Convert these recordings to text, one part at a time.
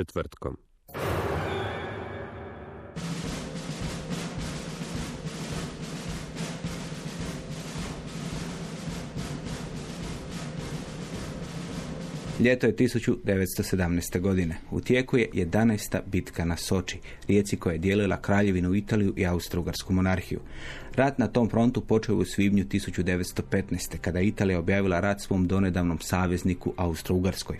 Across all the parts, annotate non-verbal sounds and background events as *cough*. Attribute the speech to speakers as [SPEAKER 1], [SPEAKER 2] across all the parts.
[SPEAKER 1] Četvrtkom.
[SPEAKER 2] Ljeto je 1917. godine. U tijeku je 11. bitka na Soči, rijeci koja je dijelila kraljevinu Italiju i Austro-Ugarsku monarhiju. Rat na tom frontu počeo u svibnju 1915. kada Italija objavila rat svom donedavnom savezniku Austro-Ugarskoj.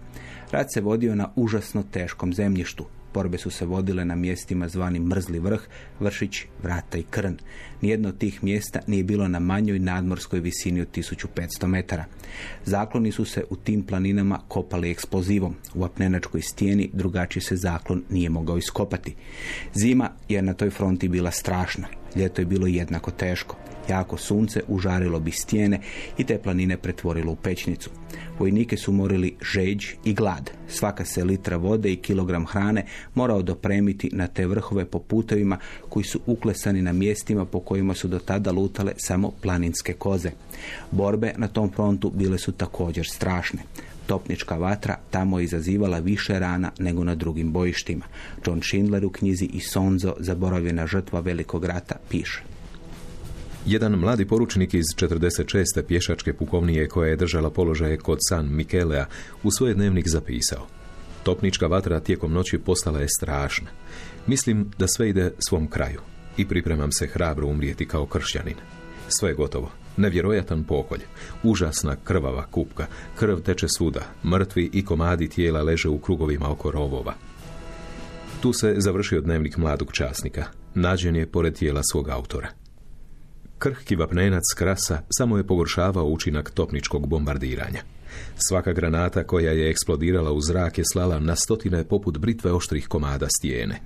[SPEAKER 2] Rat se vodio na užasno teškom zemljištu. Borbe su se vodile na mjestima zvanim Mrzli vrh, Vršić, Vrata i Krn. Nijedno od tih mjesta nije bilo na manjoj nadmorskoj visini od 1500 metara. Zakloni su se u tim planinama kopali eksplozivom. U apnenačkoj stijeni drugačiji se zaklon nije mogao iskopati. Zima je na toj fronti bila strašna. Ljeto je bilo jednako teško. Jako sunce užarilo bi stijene i te planine pretvorilo u pećnicu. Vojnike su morili žeđ i glad. Svaka se litra vode i kilogram hrane morao dopremiti na te vrhove po putovima koji su uklesani na mjestima po kojima su do tada lutale samo planinske koze. Borbe na tom frontu bile su također strašne. Topnička vatra tamo je izazivala više rana nego na drugim bojištima. John Schindler u knjizi Isonzo, zaboravljena žrtva velikog rata, piše.
[SPEAKER 3] Jedan mladi poručnik iz 46. pješačke pukovnije koja je držala položaje kod San Mikelea u svoj dnevnik zapisao. Topnička vatra tijekom noći postala je strašna. Mislim da sve ide svom kraju i pripremam se hrabro umrijeti kao kršćanin. Sve je gotovo. Nevjerojatan pokolj. Užasna krvava kupka. Krv teče svuda. Mrtvi i komadi tijela leže u krugovima oko rovova. Tu se završio dnevnik mladog časnika. Nađen je pored tijela svog autora. Krhki vapnenac krasa samo je pogoršavao učinak topničkog bombardiranja. Svaka granata koja je eksplodirala u zrak je slala na stotine poput britve oštrih komada stijene.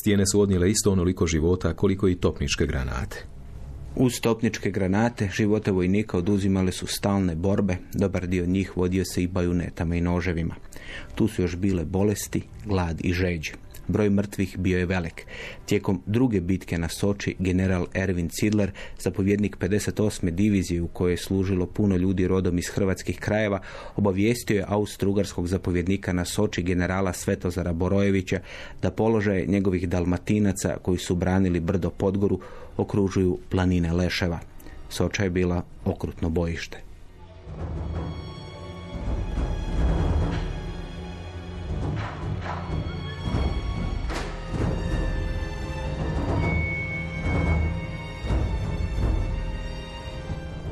[SPEAKER 3] Stijene su odnijele isto onoliko života koliko i topničke granate.
[SPEAKER 2] Uz topničke granate živote vojnika oduzimale su stalne borbe, dobar dio njih vodio se i bajunetama i noževima. Tu su još bile bolesti, glad i žeđ. Broj mrtvih bio je velik. Tijekom druge bitke na Soči, general Erwin Sidler, zapovjednik 58. divizije u kojoj je služilo puno ljudi rodom iz hrvatskih krajeva, obavijestio je austrougarskog zapovjednika na Soči generala Svetozara Borojevića da položaje njegovih dalmatinaca koji su branili brdo Podgoru okružuju planine Leševa. Soča je bila okrutno bojište.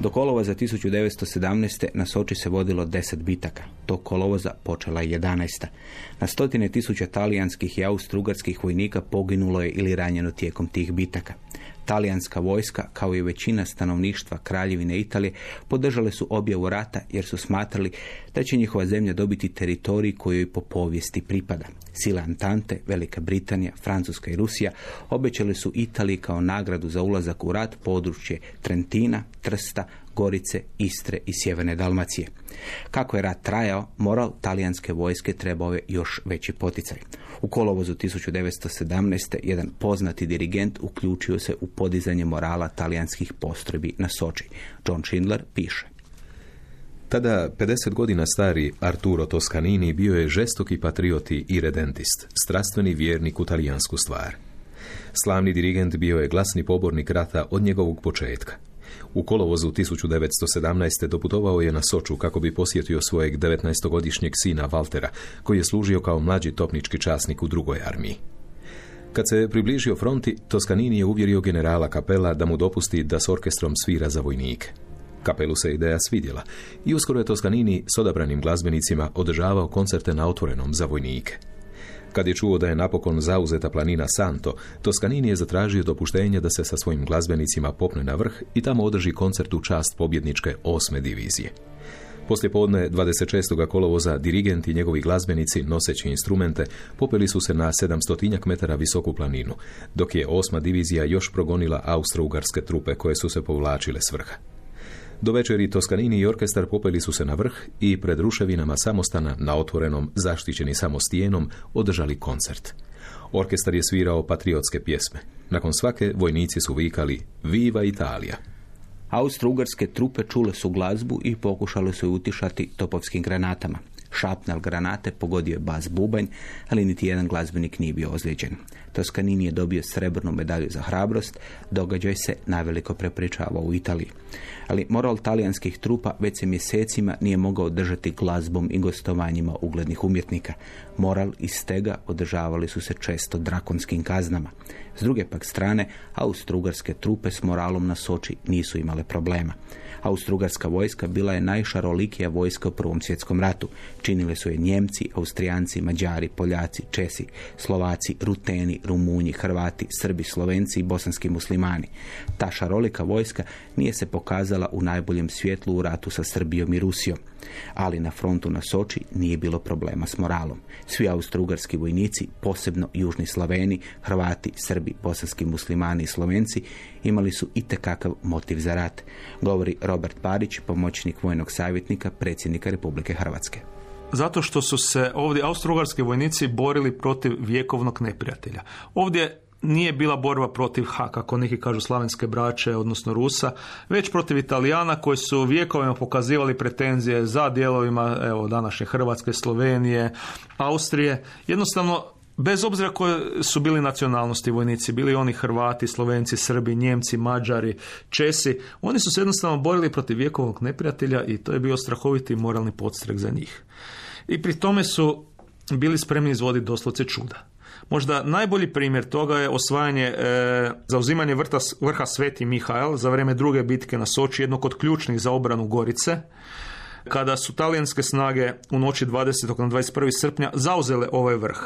[SPEAKER 2] Do kolovoza 1917. na Soči se vodilo 10 bitaka. To kolovoza počela je 11. Na stotine tisuća talijanskih i austrugarskih vojnika poginulo je ili ranjeno tijekom tih bitaka. Talijanska vojska, kao i većina stanovništva Kraljevine Italije, podržale su objavu rata jer su smatrali da će njihova zemlja dobiti teritorij koji joj po povijesti pripada. Sile Antante, Velika Britanija, Francuska i Rusija obećali su Italiji kao nagradu za ulazak u rat područje Trentina, Trsta, Gorice, Istre i Sjeverne Dalmacije. Kako je rat trajao, moral talijanske vojske trebao je još veći poticaj. U kolovozu 1917. jedan poznati dirigent uključio se u podizanje morala talijanskih postrojbi na Soči. John Schindler piše.
[SPEAKER 3] Tada 50 godina stari Arturo Toscanini bio je žestoki patrioti i redentist, strastveni vjernik u talijansku stvar. Slavni dirigent bio je glasni pobornik rata od njegovog početka. U kolovozu 1917. doputovao je na Soču kako bi posjetio svojeg 19-godišnjeg sina Valtera, koji je služio kao mlađi topnički časnik u drugoj armiji. Kad se približio fronti, Toskanini je uvjerio generala Kapela da mu dopusti da s orkestrom svira za vojnike. Kapelu se ideja svidjela i uskoro je Toskanini s odabranim glazbenicima održavao koncerte na otvorenom za vojnike. Kad je čuo da je napokon zauzeta planina Santo, Toskanini je zatražio dopuštenje da se sa svojim glazbenicima popne na vrh i tamo održi koncert u čast pobjedničke osme divizije. Poslije podne 26. kolovoza dirigenti i njegovi glazbenici noseći instrumente popeli su se na 700 metara visoku planinu, dok je osma divizija još progonila austro-ugarske trupe koje su se povlačile s vrha. Do večeri Toskanini i orkestar popeli su se na vrh i pred ruševinama samostana na otvorenom, zaštićeni samo stijenom, održali koncert. Orkestar je svirao patriotske pjesme. Nakon svake vojnici su vikali Viva Italija!
[SPEAKER 2] Austro-ugarske trupe čule su glazbu i pokušale su utišati topovskim granatama. Šapnal granate pogodio je bas bubanj, ali niti jedan glazbenik nije bio ozlijeđen. Toskanini je dobio srebrnu medalju za hrabrost, događaj se naveliko prepričavao u Italiji. Ali moral talijanskih trupa već se mjesecima nije mogao držati glazbom i gostovanjima uglednih umjetnika. Moral i stega održavali su se često drakonskim kaznama. S druge pak strane, austrougarske trupe s moralom na Soči nisu imale problema. Austrugarska vojska bila je najšarolikija vojska u Prvom svjetskom ratu. Činili su je Njemci, Austrijanci, Mađari, Poljaci, Česi, Slovaci, Ruteni, Rumunji, Hrvati, Srbi, Slovenci i bosanski muslimani. Ta šarolika vojska nije se pokazala u najboljem svjetlu u ratu sa Srbijom i Rusijom. Ali na frontu na Soči nije bilo problema s moralom. Svi austrougarski vojnici, posebno južni Slaveni, Hrvati, Srbi, bosanski muslimani i Slovenci, imali su itekakav motiv za rat, govori Robert Parić, pomoćnik vojnog savjetnika predsjednika Republike Hrvatske.
[SPEAKER 4] Zato što su se ovdje austrougarski vojnici borili protiv vjekovnog neprijatelja. Ovdje nije bila borba protiv ha, kako neki kažu slavenske braće, odnosno Rusa, već protiv Italijana koji su vjekovima pokazivali pretenzije za dijelovima evo, današnje Hrvatske, Slovenije, Austrije. Jednostavno, bez obzira koje su bili nacionalnosti vojnici, bili oni Hrvati, Slovenci, Srbi, Njemci, Mađari, Česi, oni su se jednostavno borili protiv vjekovnog neprijatelja i to je bio strahoviti moralni podstrek za njih. I pri tome su bili spremni izvoditi doslovce čuda. Možda najbolji primjer toga je osvajanje, e, zauzimanje vrta, vrha Sveti Mihael za vrijeme druge bitke na Soči, jednog od ključnih za obranu Gorice, kada su talijanske snage u noći 20. na 21. srpnja zauzele ovaj vrh,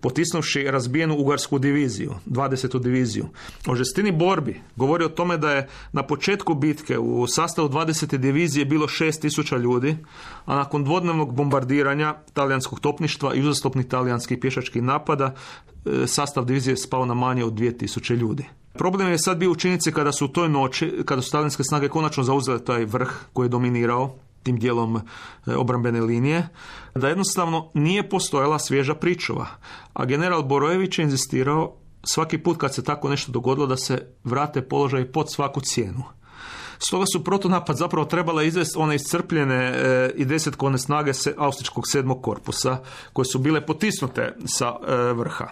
[SPEAKER 4] potisnuvši razbijenu ugarsku diviziju, 20. diviziju. O žestini borbi govori o tome da je na početku bitke u sastavu 20. divizije bilo 6000 ljudi, a nakon dvodnevnog bombardiranja talijanskog topništva i uzastopnih talijanskih pješačkih napada e, sastav divizije spao na manje od 2000 ljudi. Problem je sad bio u činjenici kada su u toj noći, kada su talijanske snage konačno zauzele taj vrh koji je dominirao, tim dijelom e, obrambene linije, da jednostavno nije postojala svježa pričuva. A general Borojević je inzistirao svaki put kad se tako nešto dogodilo da se vrate položaj pod svaku cijenu. Stoga su protonapad zapravo trebala izvesti one iscrpljene e, i desetkovne snage Austričkog sedmog korpusa koje su bile potisnute sa e, vrha.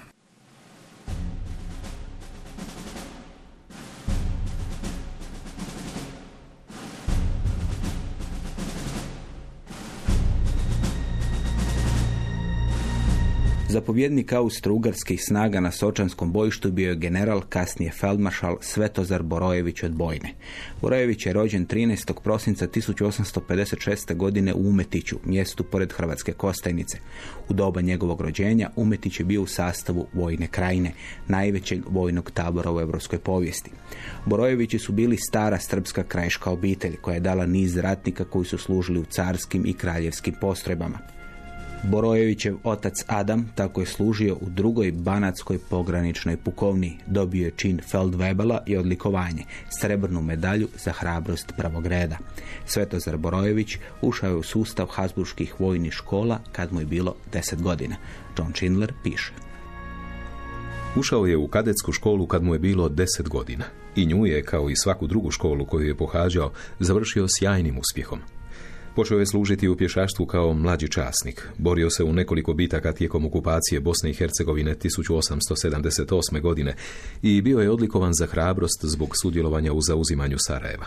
[SPEAKER 2] Zapovjednik austro-ugarskih snaga na Sočanskom bojištu bio je general, kasnije feldmaršal Svetozar Borojević od Bojne. Borojević je rođen 13. prosinca 1856. godine u Umetiću, mjestu pored Hrvatske Kostajnice. U doba njegovog rođenja Umetić je bio u sastavu Vojne krajine, najvećeg vojnog tabora u europskoj povijesti. Borojevići su bili stara srpska krajiška obitelj koja je dala niz ratnika koji su služili u carskim i kraljevskim postrojbama. Borojevićev otac Adam tako je služio u drugoj banatskoj pograničnoj pukovni. Dobio je čin Feldwebela i odlikovanje, srebrnu medalju za hrabrost prvog reda. Svetozar Borojević ušao je u sustav Hasburških vojnih škola kad mu je bilo 10 godina. John Schindler piše.
[SPEAKER 3] Ušao je u kadetsku školu kad mu je bilo 10 godina i nju je, kao i svaku drugu školu koju je pohađao, završio sjajnim uspjehom. Počeo je služiti u pješaštvu kao mlađi časnik. Borio se u nekoliko bitaka tijekom okupacije Bosne i Hercegovine 1878. godine i bio je odlikovan za hrabrost zbog sudjelovanja u zauzimanju Sarajeva.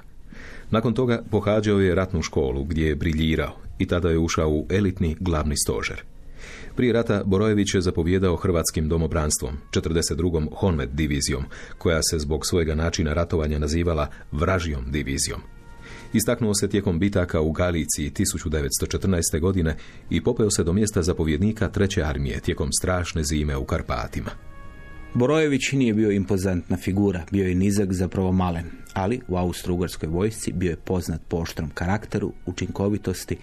[SPEAKER 3] Nakon toga pohađao je ratnu školu gdje je briljirao i tada je ušao u elitni glavni stožer. Prije rata Borojević je zapovjedao hrvatskim domobranstvom, 42. Honmed divizijom, koja se zbog svojega načina ratovanja nazivala vražijom divizijom. Istaknuo se tijekom bitaka u Galiciji 1914. godine i popeo se do mjesta zapovjednika treće armije tijekom strašne zime u Karpatima.
[SPEAKER 2] Borojević nije bio impozantna figura, bio je nizak, zapravo malen, ali u austro-ugarskoj vojsci bio je poznat po oštrom karakteru, učinkovitosti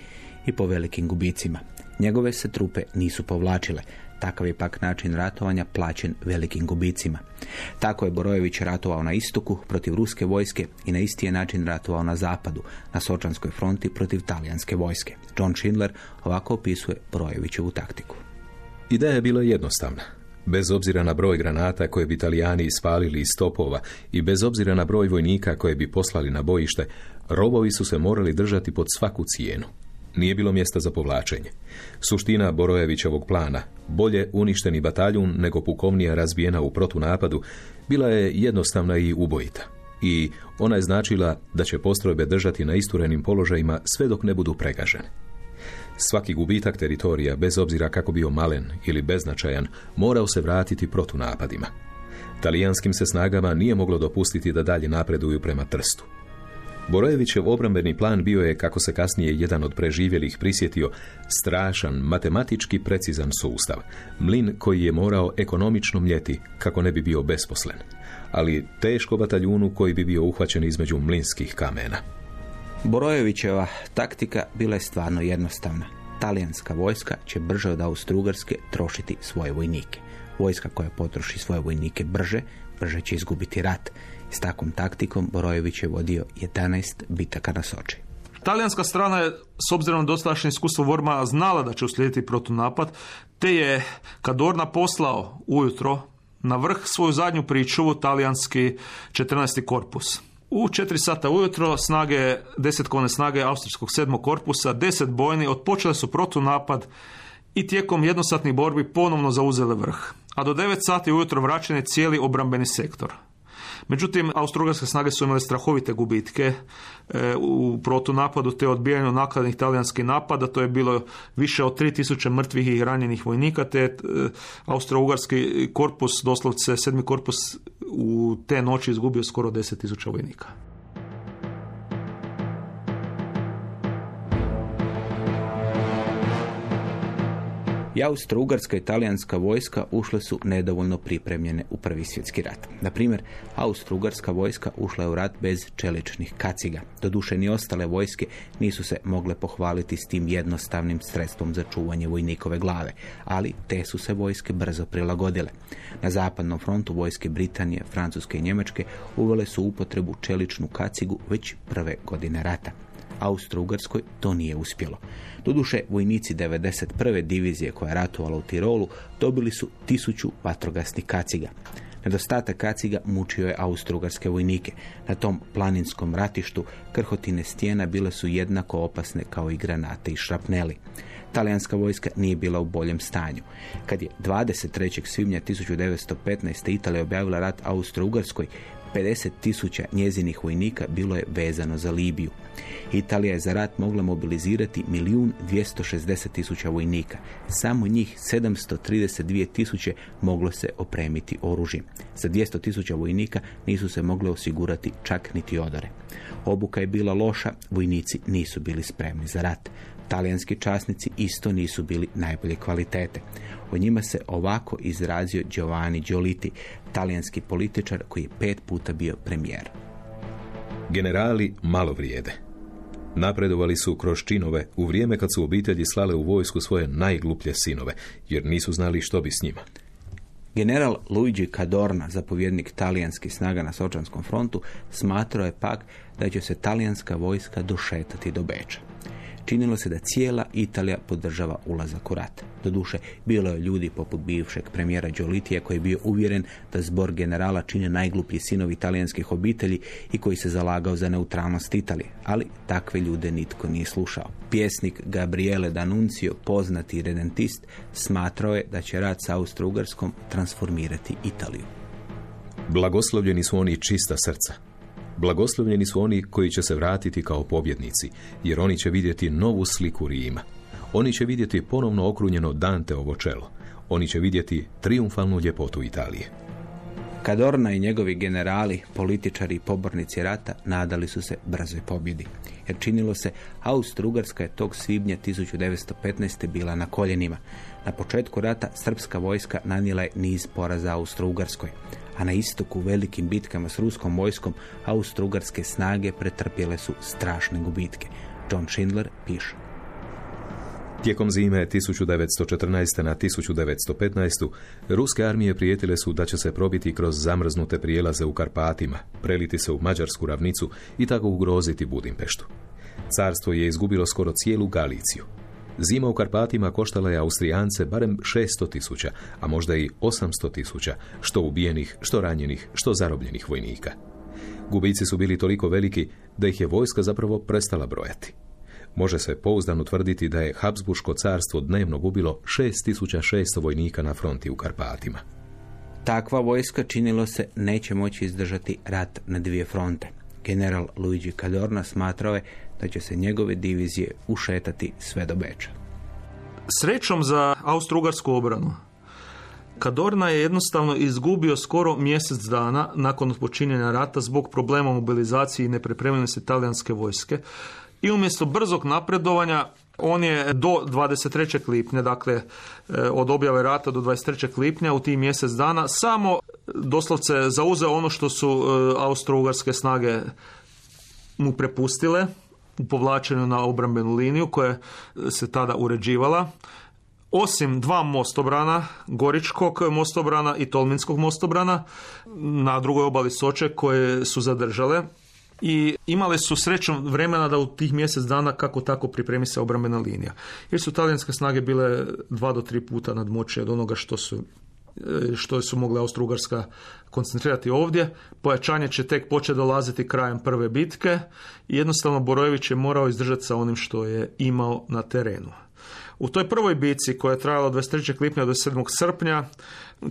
[SPEAKER 2] i po velikim gubicima. Njegove se trupe nisu povlačile, takav je pak način ratovanja plaćen velikim gubicima. Tako je Borojević ratovao na istoku protiv ruske vojske i na isti je način ratovao na zapadu, na Sočanskoj fronti protiv talijanske vojske. John Schindler ovako opisuje Borojevićevu taktiku.
[SPEAKER 3] Ideja je bila jednostavna. Bez obzira na broj granata koje bi italijani ispalili iz topova i bez obzira na broj vojnika koje bi poslali na bojište, robovi su se morali držati pod svaku cijenu. Nije bilo mjesta za povlačenje. Suština Borojevićevog plana, bolje uništeni bataljun nego pukovnija razbijena u protunapadu, bila je jednostavna i ubojita. I ona je značila da će postrojbe držati na isturenim položajima sve dok ne budu pregažene. Svaki gubitak teritorija, bez obzira kako bio malen ili beznačajan, morao se vratiti protunapadima. Talijanskim se snagama nije moglo dopustiti da dalje napreduju prema Trstu. Borojevićev obrambeni plan bio je, kako se kasnije jedan od preživjelih prisjetio, strašan, matematički precizan sustav. Mlin koji je morao ekonomično mljeti kako ne bi bio besposlen. Ali teško bataljunu koji bi bio uhvaćen između mlinskih kamena.
[SPEAKER 2] Borojevićeva taktika bila je stvarno jednostavna. Talijanska vojska će brže od Austrougarske trošiti svoje vojnike. Vojska koja potroši svoje vojnike brže, brže će izgubiti rat. S takvom taktikom Borojević je vodio 11 bitaka na Soči.
[SPEAKER 4] Talijanska strana je, s obzirom na dosadašnje iskustvo Vorma, znala da će uslijediti protunapad, te je Kadorna poslao ujutro na vrh svoju zadnju pričuvu talijanski 14. korpus. U 4 sata ujutro snage, desetkovne snage Austrijskog sedmog korpusa, deset bojni, otpočele su protunapad i tijekom jednosatnih borbi ponovno zauzele vrh. A do 9 sati ujutro vraćen je cijeli obrambeni sektor. Međutim, austrougarske snage su imale strahovite gubitke e, u protunapadu te odbijanju nakladnih talijanskih napada. To je bilo više od 3000 mrtvih i ranjenih vojnika te e, austrougarski korpus, doslovce sedmi korpus u te noći izgubio skoro 10.000 vojnika.
[SPEAKER 2] I Austro-Ugarska i talijanska vojska ušle su nedovoljno pripremljene u Prvi svjetski rat. Na primjer, Austro-Ugarska vojska ušla je u rat bez čeličnih kaciga. Doduše ni ostale vojske nisu se mogle pohvaliti s tim jednostavnim sredstvom za čuvanje vojnikove glave, ali te su se vojske brzo prilagodile. Na zapadnom frontu vojske Britanije, Francuske i Njemačke uvele su upotrebu čeličnu kacigu već prve godine rata. Austro-Ugarskoj to nije uspjelo. Doduše, vojnici 91. divizije koja je ratovala u Tirolu dobili su tisuću vatrogasnih kaciga. Nedostatak kaciga mučio je austrougarske vojnike. Na tom planinskom ratištu krhotine stijena bile su jednako opasne kao i granate i šrapneli. Talijanska vojska nije bila u boljem stanju. Kad je 23. svibnja 1915. Italija objavila rat Austro-Ugarskoj, 50 tisuća njezinih vojnika bilo je vezano za Libiju. Italija je za rat mogla mobilizirati milijun 260 tisuća vojnika. Samo njih 732 tisuće moglo se opremiti oružjem. Za 200 tisuća vojnika nisu se mogle osigurati čak niti odore. Obuka je bila loša, vojnici nisu bili spremni za rat. Talijanski časnici isto nisu bili najbolje kvalitete. O njima se ovako izrazio Giovanni Giolitti, talijanski političar koji je pet puta bio premijer.
[SPEAKER 3] Generali malo vrijede. Napredovali su kroz činove u vrijeme kad su obitelji slale u vojsku svoje najgluplje sinove, jer nisu znali što bi s njima.
[SPEAKER 2] General Luigi Cadorna, zapovjednik talijanskih snaga na Sočanskom frontu, smatrao je pak da će se talijanska vojska došetati do Beča. Činilo se da cijela Italija podržava ulazak u rat. Doduše, bilo je ljudi poput bivšeg premijera Đolitija koji je bio uvjeren da zbor generala čine najgluplji sinovi italijanskih obitelji i koji se zalagao za neutralnost Italije, ali takve ljude nitko nije slušao. Pjesnik Gabriele D'Annunzio, poznati redentist, smatrao je da će rat sa Austro-Ugarskom transformirati Italiju.
[SPEAKER 3] Blagoslovljeni su oni čista srca. Blagoslovljeni su oni koji će se vratiti kao pobjednici, jer oni će vidjeti novu sliku Rima. Oni će vidjeti ponovno okrunjeno Danteovo čelo. Oni će vidjeti triumfalnu ljepotu Italije.
[SPEAKER 2] Kadorna i njegovi generali, političari i pobornici rata nadali su se brzoj pobjedi. Jer činilo se, Austro-Ugarska je tog svibnja 1915. bila na koljenima. Na početku rata srpska vojska nanijela je niz poraza Austro-Ugarskoj. A na istoku velikim bitkama s ruskom vojskom Austro-Ugarske snage pretrpjele su strašne gubitke. John Schindler piše.
[SPEAKER 3] Tijekom zime 1914. na 1915. ruske armije prijetile su da će se probiti kroz zamrznute prijelaze u Karpatima, preliti se u Mađarsku ravnicu i tako ugroziti Budimpeštu. Carstvo je izgubilo skoro cijelu Galiciju. Zima u Karpatima koštala je Austrijance barem 600 tisuća, a možda i 800 tisuća, što ubijenih, što ranjenih, što zarobljenih vojnika. Gubici su bili toliko veliki da ih je vojska zapravo prestala brojati. Može se pouzdano tvrditi da je Habsburško carstvo dnevno gubilo 6600 vojnika na fronti u Karpatima.
[SPEAKER 2] Takva vojska činilo se neće moći izdržati rat na dvije fronte. General Luigi Cadorna smatrao je da će se njegove divizije ušetati sve do Beča.
[SPEAKER 4] Srećom za austrougarsku obranu, Kadorna je jednostavno izgubio skoro mjesec dana nakon počinjenja rata zbog problema mobilizacije i nepripremljenosti talijanske vojske, i umjesto brzog napredovanja on je do 23. lipnja, dakle e, od objave rata do 23. lipnja u tih mjesec dana samo doslovce zauzeo ono što su e, austro-ugarske snage mu prepustile u povlačenju na obrambenu liniju koja se tada uređivala. Osim dva mostobrana, Goričkog mostobrana i Tolminskog mostobrana na drugoj obali Soče koje su zadržale i imale su srećom vremena da u tih mjesec dana kako tako pripremi se obrambena linija. Jer su talijanske snage bile dva do tri puta nadmoćije od onoga što su e, što su mogle Austro-Ugarska koncentrirati ovdje. Pojačanje će tek početi dolaziti krajem prve bitke i jednostavno Borojević je morao izdržati sa onim što je imao na terenu. U toj prvoj bici koja je trajala od 23. lipnja do 7. srpnja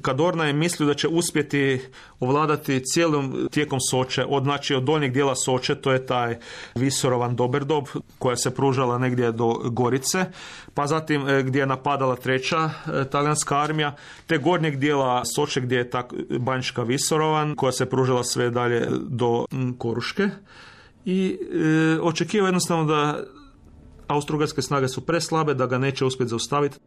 [SPEAKER 4] Kadorna je mislio da će uspjeti ovladati cijelom tijekom Soče, od, znači od donjeg dijela Soče, to je taj Visorovan Doberdob koja se pružala negdje do Gorice, pa zatim e, gdje je napadala treća e, talijanska armija, te gornjeg dijela Soče gdje je ta Banjška Visorovan koja se pružala sve dalje do Koruške i e, očekivao jednostavno da Austrougarske snage su preslabe da ga neće uspjeti zaustaviti.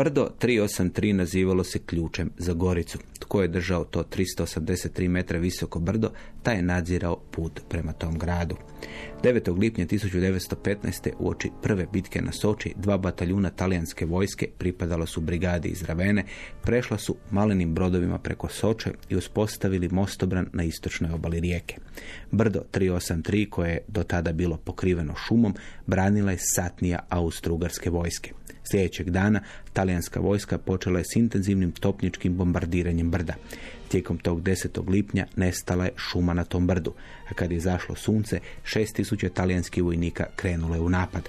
[SPEAKER 2] Brdo 383 nazivalo se ključem za Goricu. Tko je držao to 383 metra visoko brdo, taj je nadzirao put prema tom gradu. 9. lipnja 1915. u oči prve bitke na Soči, dva bataljuna talijanske vojske pripadala su brigadi iz Ravene, prešla su malenim brodovima preko Soče i uspostavili mostobran na istočnoj obali rijeke. Brdo 383, koje je do tada bilo pokriveno šumom, branila je satnija austro-ugarske vojske. Sljedećeg dana talijanska vojska počela je s intenzivnim topničkim bombardiranjem brda. Tijekom tog 10. lipnja nestala je šuma na tom brdu, a kad je zašlo sunce, 6000 talijanskih vojnika krenule u napad.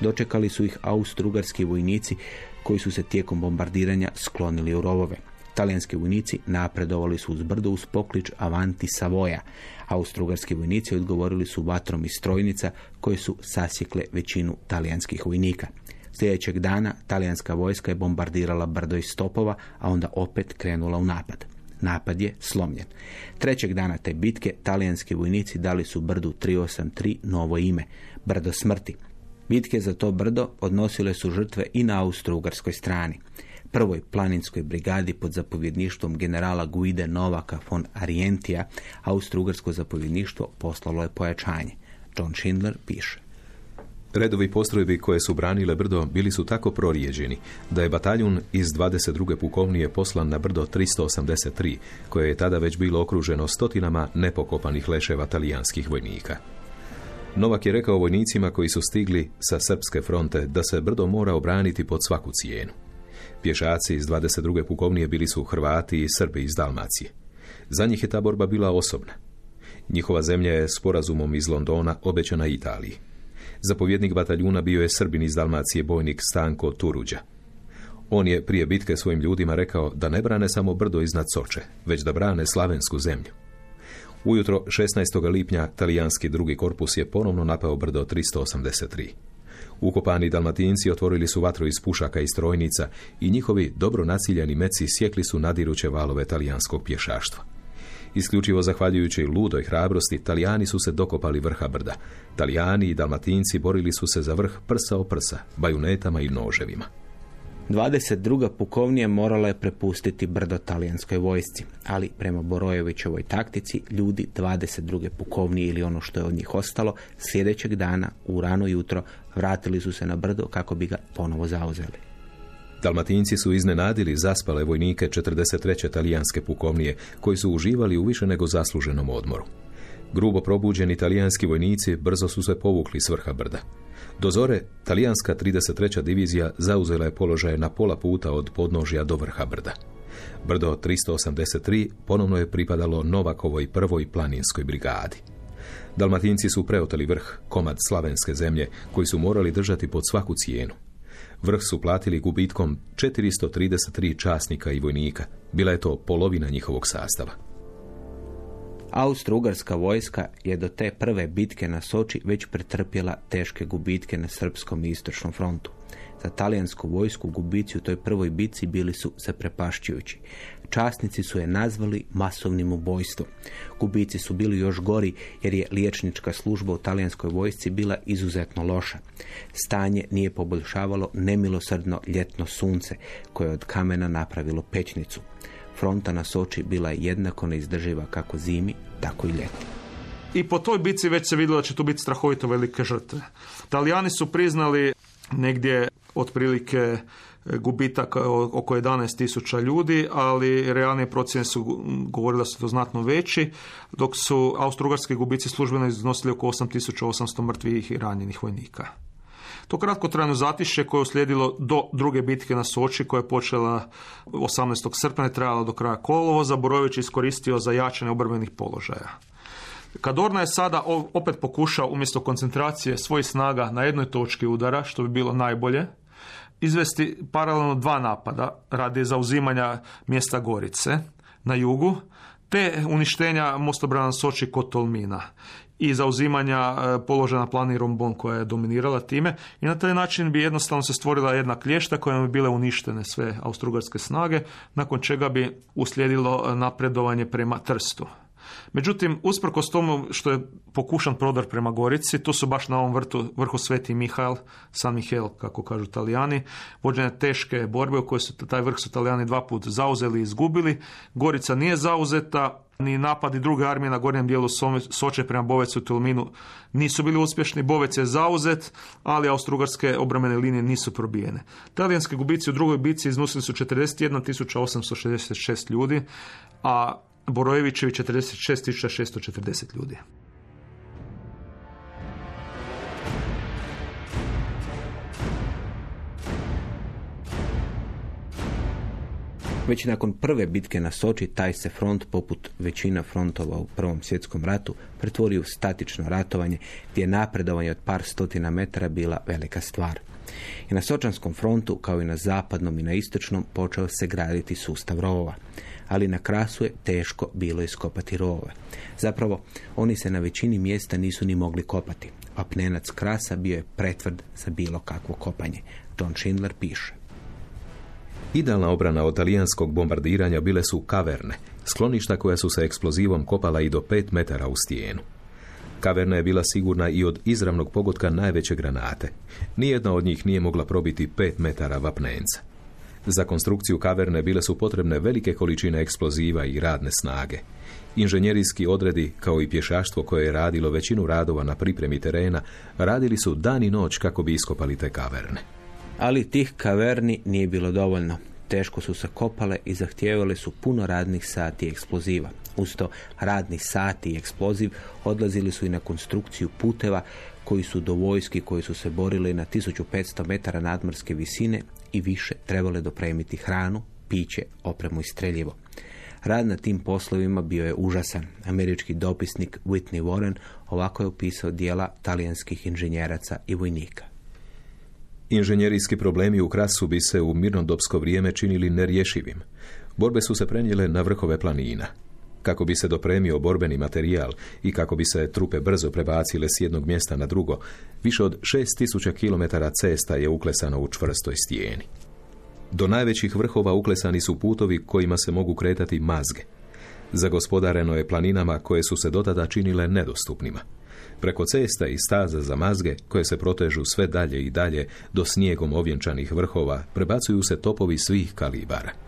[SPEAKER 2] Dočekali su ih austrugarski vojnici koji su se tijekom bombardiranja sklonili u rovove. Talijanski vojnici napredovali su uz brdo uz poklič Avanti Savoja. Austrugarski vojnici odgovorili su vatrom iz strojnica koje su sasjekle većinu talijanskih vojnika. Sljedećeg dana talijanska vojska je bombardirala brdo iz stopova, a onda opet krenula u napad. Napad je slomljen. Trećeg dana te bitke talijanski vojnici dali su brdu 383 novo ime, brdo smrti. Bitke za to brdo odnosile su žrtve i na austro-ugarskoj strani. Prvoj planinskoj brigadi pod zapovjedništvom generala Guide Novaka von Arientija austro-ugarsko zapovjedništvo poslalo je pojačanje. John Schindler piše.
[SPEAKER 3] Redovi postrojbi koje su branile brdo bili su tako prorijeđeni da je bataljun iz 22. pukovnije poslan na brdo 383, koje je tada već bilo okruženo stotinama nepokopanih leševa talijanskih vojnika. Novak je rekao vojnicima koji su stigli sa srpske fronte da se brdo mora obraniti pod svaku cijenu. Pješaci iz 22. pukovnije bili su Hrvati i Srbi iz Dalmacije. Za njih je ta borba bila osobna. Njihova zemlja je sporazumom iz Londona obećana Italiji. Zapovjednik bataljuna bio je Srbin iz Dalmacije bojnik Stanko Turuđa. On je prije bitke svojim ljudima rekao da ne brane samo brdo iznad Soče, već da brane slavensku zemlju. Ujutro 16. lipnja talijanski drugi korpus je ponovno napao brdo 383. Ukopani dalmatinci otvorili su vatru iz pušaka i strojnica i njihovi dobro naciljani meci sjekli su nadiruće valove talijanskog pješaštva. Isključivo zahvaljujući ludoj hrabrosti, Talijani su se dokopali vrha brda. Talijani i dalmatinci borili su se za vrh prsa o prsa, bajunetama i noževima.
[SPEAKER 2] 22. pukovnija morala je prepustiti brdo talijanskoj vojsci, ali prema Borojevićevoj taktici ljudi 22. pukovnije ili ono što je od njih ostalo, sljedećeg dana u rano jutro vratili su se na brdo kako bi ga ponovo zauzeli.
[SPEAKER 3] Dalmatinci su iznenadili zaspale vojnike 43. talijanske pukovnije, koji su uživali u više nego zasluženom odmoru. Grubo probuđeni talijanski vojnici brzo su se povukli s vrha brda. Do zore, talijanska 33. divizija zauzela je položaje na pola puta od podnožja do vrha brda. Brdo 383 ponovno je pripadalo Novakovoj prvoj planinskoj brigadi. Dalmatinci su preoteli vrh, komad slavenske zemlje, koji su morali držati pod svaku cijenu. Vrh su platili gubitkom 433 časnika i vojnika. Bila je to polovina njihovog sastava.
[SPEAKER 2] Austro-Ugarska vojska je do te prve bitke na Soči već pretrpjela teške gubitke na Srpskom i Istočnom frontu. Za talijansku vojsku gubici u toj prvoj bitci bili su zaprepašćujući. Časnici su je nazvali masovnim ubojstvom. Gubici su bili još gori jer je liječnička služba u talijanskoj vojsci bila izuzetno loša. Stanje nije poboljšavalo nemilosrdno ljetno sunce koje je od kamena napravilo pećnicu. Fronta na Soči bila je jednako neizdrživa kako zimi, tako i ljeti.
[SPEAKER 4] I po toj bici već se vidjelo da će tu biti strahovito velike žrtve. Talijani su priznali negdje otprilike e, gubitaka oko 11 tisuća ljudi, ali realne procjene su govorile da su to znatno veći, dok su austrougarski gubici službeno iznosili oko 8800 mrtvih i ranjenih vojnika. To kratkotrajno zatišje koje je uslijedilo do druge bitke na Soči koja je počela 18. srpnja i trajala do kraja kolovoza, Borović iskoristio za jačanje obrbenih položaja. Kadorna je sada opet pokušao umjesto koncentracije svojih snaga na jednoj točki udara, što bi bilo najbolje, izvesti paralelno dva napada radi zauzimanja mjesta Gorice na jugu, te uništenja mostobrana Soči kod Tolmina i zauzimanja e, položaja na plani Rombon koja je dominirala time i na taj način bi jednostavno se stvorila jedna klješta kojom bi bile uništene sve austrugarske snage, nakon čega bi uslijedilo napredovanje prema Trstu. Međutim, usprkos tomu što je pokušan prodor prema Gorici, tu su baš na ovom vrtu, vrhu Sveti Mihael, San Mihael, kako kažu Talijani, vođene teške borbe u kojoj su taj vrh su Talijani dva put zauzeli i izgubili. Gorica nije zauzeta, ni napadi druge armije na gornjem dijelu Soče prema Bovecu i Tulminu nisu bili uspješni. Bovec je zauzet, ali austrugarske obrambene linije nisu probijene. Talijanski gubici u drugoj bici iznosili su 41.866 ljudi, a Borojevićevi 46.640 ljudi.
[SPEAKER 2] Već nakon prve bitke na Soči, taj se front, poput većina frontova u Prvom svjetskom ratu, pretvorio u statično ratovanje, gdje je napredovanje od par stotina metara bila velika stvar. I na Sočanskom frontu, kao i na zapadnom i na istočnom, počeo se graditi sustav rovova ali na krasu je teško bilo iskopati rovove. Zapravo, oni se na većini mjesta nisu ni mogli kopati, a pnenac krasa bio je pretvrd za bilo kakvo kopanje. John Schindler piše.
[SPEAKER 3] Idealna obrana od talijanskog bombardiranja bile su kaverne, skloništa koja su se eksplozivom kopala i do 5 metara u stijenu. Kaverna je bila sigurna i od izravnog pogotka najveće granate. Nijedna od njih nije mogla probiti 5 metara vapnenca. Za konstrukciju kaverne bile su potrebne velike količine eksploziva i radne snage. Inženjerijski odredi, kao i pješaštvo koje je radilo većinu radova na pripremi terena, radili su dan i noć kako bi iskopali te kaverne.
[SPEAKER 2] Ali tih kaverni nije bilo dovoljno. Teško su se kopale i zahtijevale su puno radnih sati i eksploziva. Usto radni sati i eksploziv odlazili su i na konstrukciju puteva koji su do vojski koji su se borili na 1500 metara nadmorske visine i više trebale dopremiti hranu, piće, opremu i streljivo. Rad na tim poslovima bio je užasan. Američki dopisnik Whitney Warren ovako je opisao dijela talijanskih inženjeraca i vojnika.
[SPEAKER 3] Inženjerijski problemi u Krasu bi se u mirnodopsko vrijeme činili nerješivim. Borbe su se prenijele na vrhove planina. Kako bi se dopremio borbeni materijal i kako bi se trupe brzo prebacile s jednog mjesta na drugo, više od 6000 km cesta je uklesano u čvrstoj stijeni. Do najvećih vrhova uklesani su putovi kojima se mogu kretati mazge. Zagospodareno je planinama koje su se dotada činile nedostupnima. Preko cesta i staza za mazge, koje se protežu sve dalje i dalje do snijegom ovjenčanih vrhova, prebacuju se topovi svih kalibara.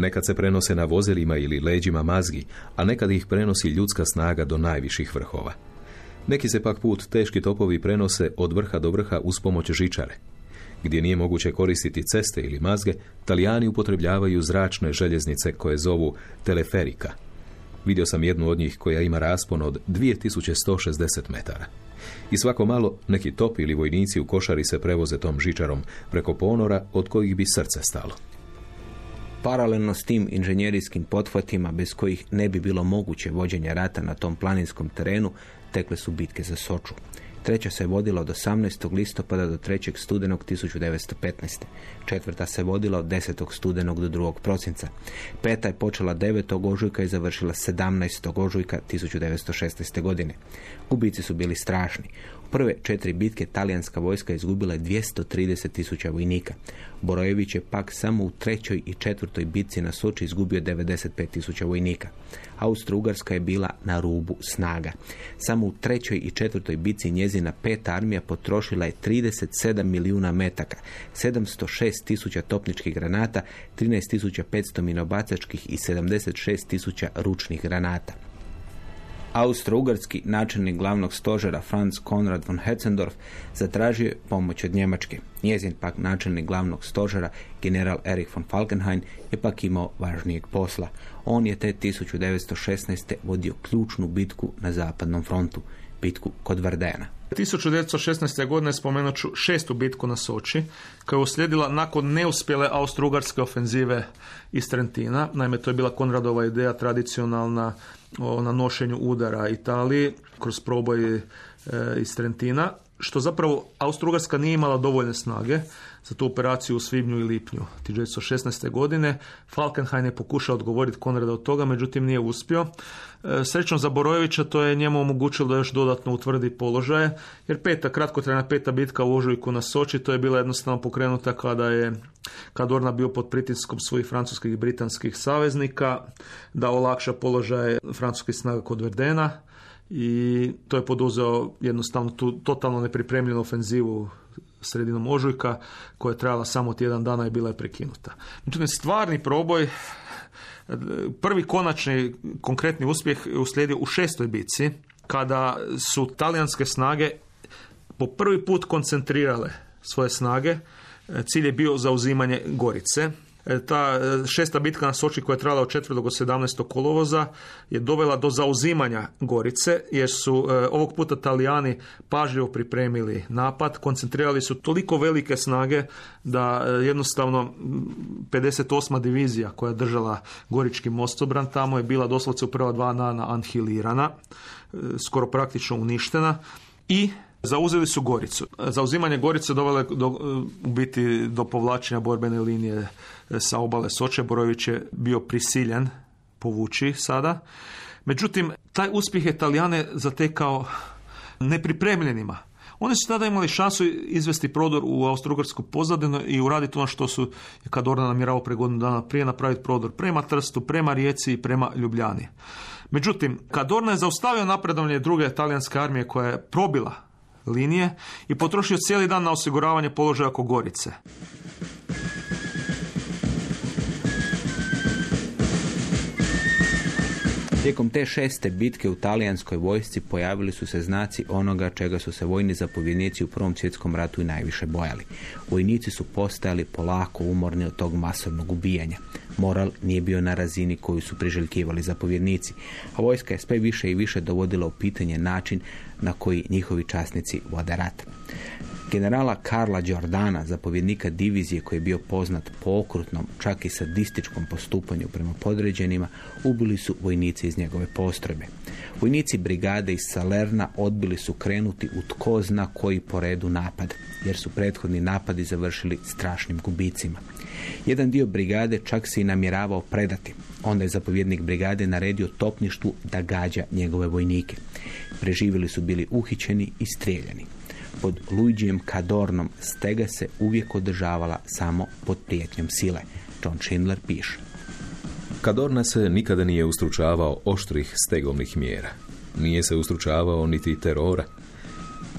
[SPEAKER 3] Nekad se prenose na vozilima ili leđima mazgi, a nekad ih prenosi ljudska snaga do najviših vrhova. Neki se pak put teški topovi prenose od vrha do vrha uz pomoć žičare. Gdje nije moguće koristiti ceste ili mazge, Talijani upotrebljavaju zračne željeznice koje zovu teleferika. Vidio sam jednu od njih koja ima raspon od 2160 metara. I svako malo neki top ili vojnici u košari se prevoze tom žičarom preko ponora od kojih bi srce stalo.
[SPEAKER 2] Paralelno s tim inženjerijskim pothvatima bez kojih ne bi bilo moguće vođenje rata na tom planinskom terenu, tekle su bitke za Soču. Treća se vodila od 18. listopada do 3. studenog 1915. Četvrta se vodila od 10. studenog do 2. prosinca. Peta je počela 9. ožujka i završila 17. ožujka 1916. godine. Gubici su bili strašni. Prve četiri bitke talijanska vojska izgubila je 230 tisuća vojnika. Borojević je pak samo u trećoj i četvrtoj bitci na Soči izgubio 95 tisuća vojnika. Austro-Ugarska je bila na rubu snaga. Samo u trećoj i četvrtoj bitci njezina peta armija potrošila je 37 milijuna metaka, 706 tisuća topničkih granata, 13.500 minobacačkih i 76 tisuća ručnih granata. Austro-Ugarski načelnik glavnog stožera Franz Konrad von Hetzendorf zatražio pomoć od Njemačke. Njezin pak načelnik glavnog stožera, general Erich von Falkenhayn, je pak imao važnijeg posla. On je te 1916. vodio ključnu bitku na zapadnom frontu, bitku kod Vardena.
[SPEAKER 4] 1916. godine spomenut ću šestu bitku na Soči, koja je uslijedila nakon neuspjele austro-ugarske ofenzive iz Trentina. Naime, to je bila Konradova ideja tradicionalna o nanošenju udara Italiji kroz proboj e, iz Trentina, što zapravo Austro-Ugarska nije imala dovoljne snage za tu operaciju u svibnju i lipnju 1916. godine. Falkenhayn je pokušao odgovoriti Konrada od toga, međutim nije uspio. E, Srećno za Borojevića to je njemu omogućilo da još dodatno utvrdi položaje, jer peta, kratkotrajna peta bitka u Ožujku na Soči, to je bila jednostavno pokrenuta kada je Kadorna bio pod pritiskom svojih francuskih i britanskih saveznika, da olakša položaje francuskih snaga kod Verdena i to je poduzeo jednostavno tu totalno nepripremljenu ofenzivu sredinom ožujka koja je trajala samo tjedan dana i bila je prekinuta. Međutim, stvarni proboj prvi konačni konkretni uspjeh uslijedio u šestoj bici kada su talijanske snage po prvi put koncentrirale svoje snage. Cilj je bio zauzimanje Gorice ta e, šesta bitka na Soči koja je trajala od 4. do 17. kolovoza je dovela do zauzimanja Gorice jer su e, ovog puta Talijani pažljivo pripremili napad, koncentrirali su toliko velike snage da jednostavno 58. divizija koja je držala Gorički mostobran tamo je bila doslovce u prva dva dana anhilirana, skoro praktično uništena i Zauzeli su Goricu. Zauzimanje Gorice dovele do, u biti do povlačenja borbene linije sa obale Soče. Borović je bio prisiljen povući sada. Međutim, taj uspjeh je Italijane zatekao nepripremljenima. Oni su tada imali šansu izvesti prodor u Austrougarsku pozadinu i uraditi ono što su, kad Orna namjerao pre godinu dana prije, napraviti prodor prema Trstu, prema Rijeci i prema Ljubljani. Međutim, Kadorna je zaustavio napredovanje druge talijanske armije koja je probila linije i potrošio cijeli dan na osiguravanje položaja Kogorice.
[SPEAKER 2] Tijekom te šeste bitke u talijanskoj vojsci pojavili su se znaci onoga čega su se vojni zapovjednici u Prvom svjetskom ratu i najviše bojali. Vojnici su postajali polako umorni od tog masovnog ubijanja. Moral nije bio na razini koju su priželjkivali zapovjednici, a vojska je sve više i više dovodila u pitanje način na koji njihovi časnici vode rat. Generala Karla Giordana, zapovjednika divizije koji je bio poznat po okrutnom, čak i sadističkom postupanju prema podređenima, ubili su vojnici iz njegove postrojbe. Vojnici brigade iz Salerna odbili su krenuti u tko zna koji po redu napad, jer su prethodni napadi završili strašnim gubicima. Jedan dio brigade čak se i namjeravao predati. Onda je zapovjednik brigade naredio topništvu da gađa njegove vojnike. Preživjeli su bili uhićeni i strijeljani. Pod Luigijem Cadornom stega se uvijek održavala samo pod prijetnjom sile. John Schindler piše.
[SPEAKER 3] Kadorna se nikada nije ustručavao oštrih stegovnih mjera. Nije se ustručavao niti terora.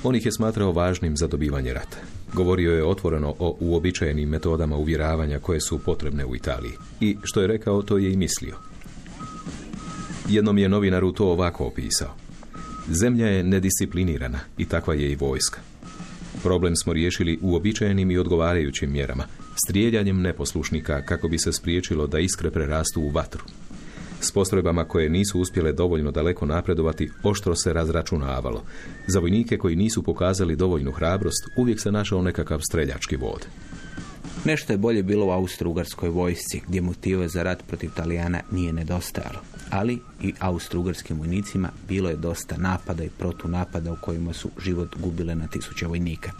[SPEAKER 3] On ih je smatrao važnim za dobivanje rata. Govorio je otvoreno o uobičajenim metodama uvjeravanja koje su potrebne u Italiji. I što je rekao, to je i mislio. Jednom je novinaru to ovako opisao. Zemlja je nedisciplinirana i takva je i vojska. Problem smo riješili uobičajenim i odgovarajućim mjerama, strijeljanjem neposlušnika kako bi se spriječilo da iskre prerastu u vatru. S postrojbama koje nisu uspjele dovoljno daleko napredovati, oštro se razračunavalo. Za vojnike koji nisu pokazali dovoljnu hrabrost, uvijek se našao nekakav streljački vod.
[SPEAKER 2] Nešto je bolje bilo u austro-ugarskoj vojsci, gdje motiva za rat protiv Talijana nije nedostajalo. Ali i austro-ugarskim vojnicima bilo je dosta napada i protunapada u kojima su život gubile na tisuće vojnika.